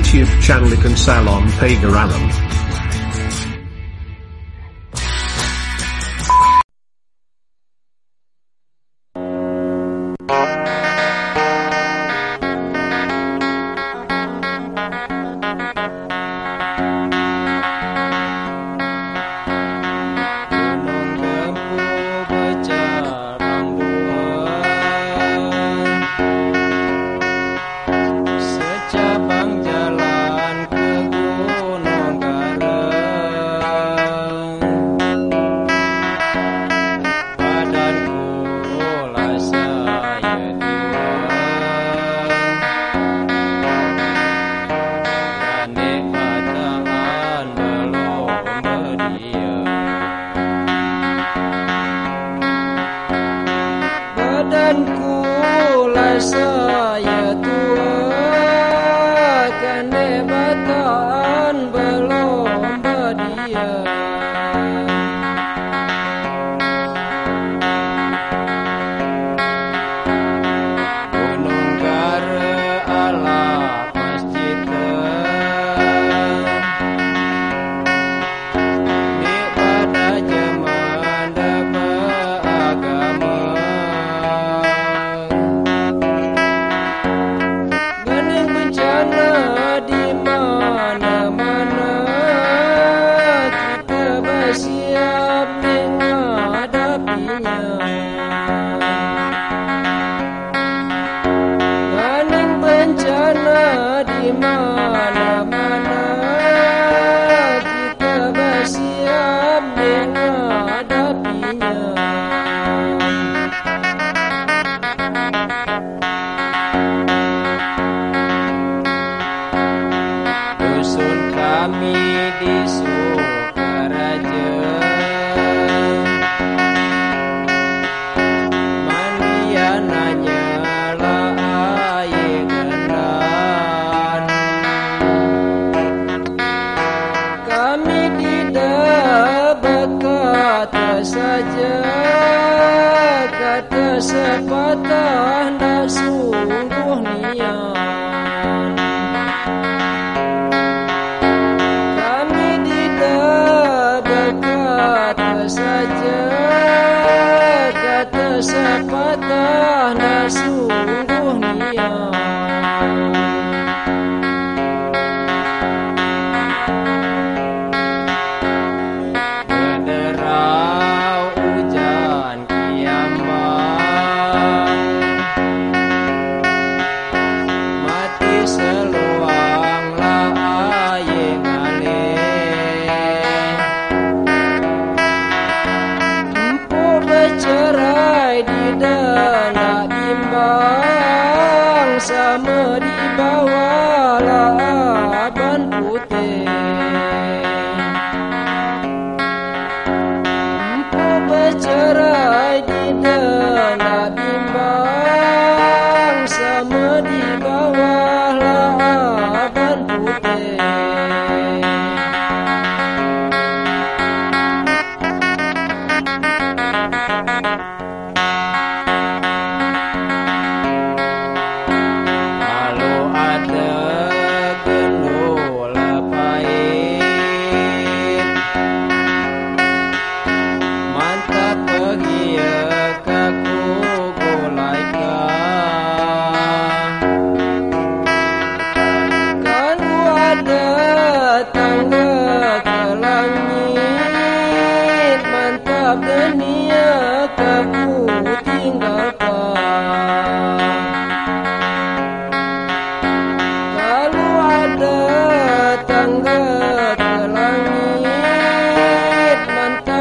YouTube channel Ikan Salon Pagaralam. Sa 朵 susun kami di Sukaraja tidak berkata saja Kata sepatah tak sungguh niat.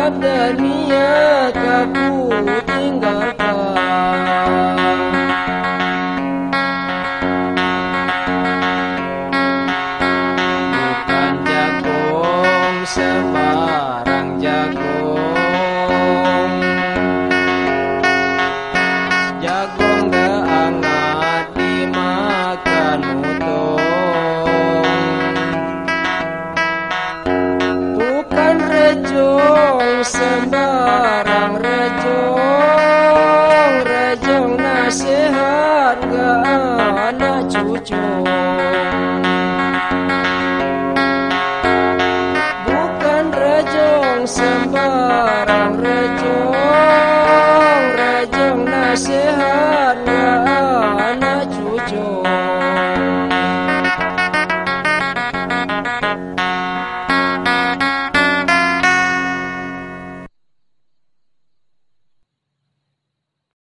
harap Bukan jagung semua Sehat gak anak cucu.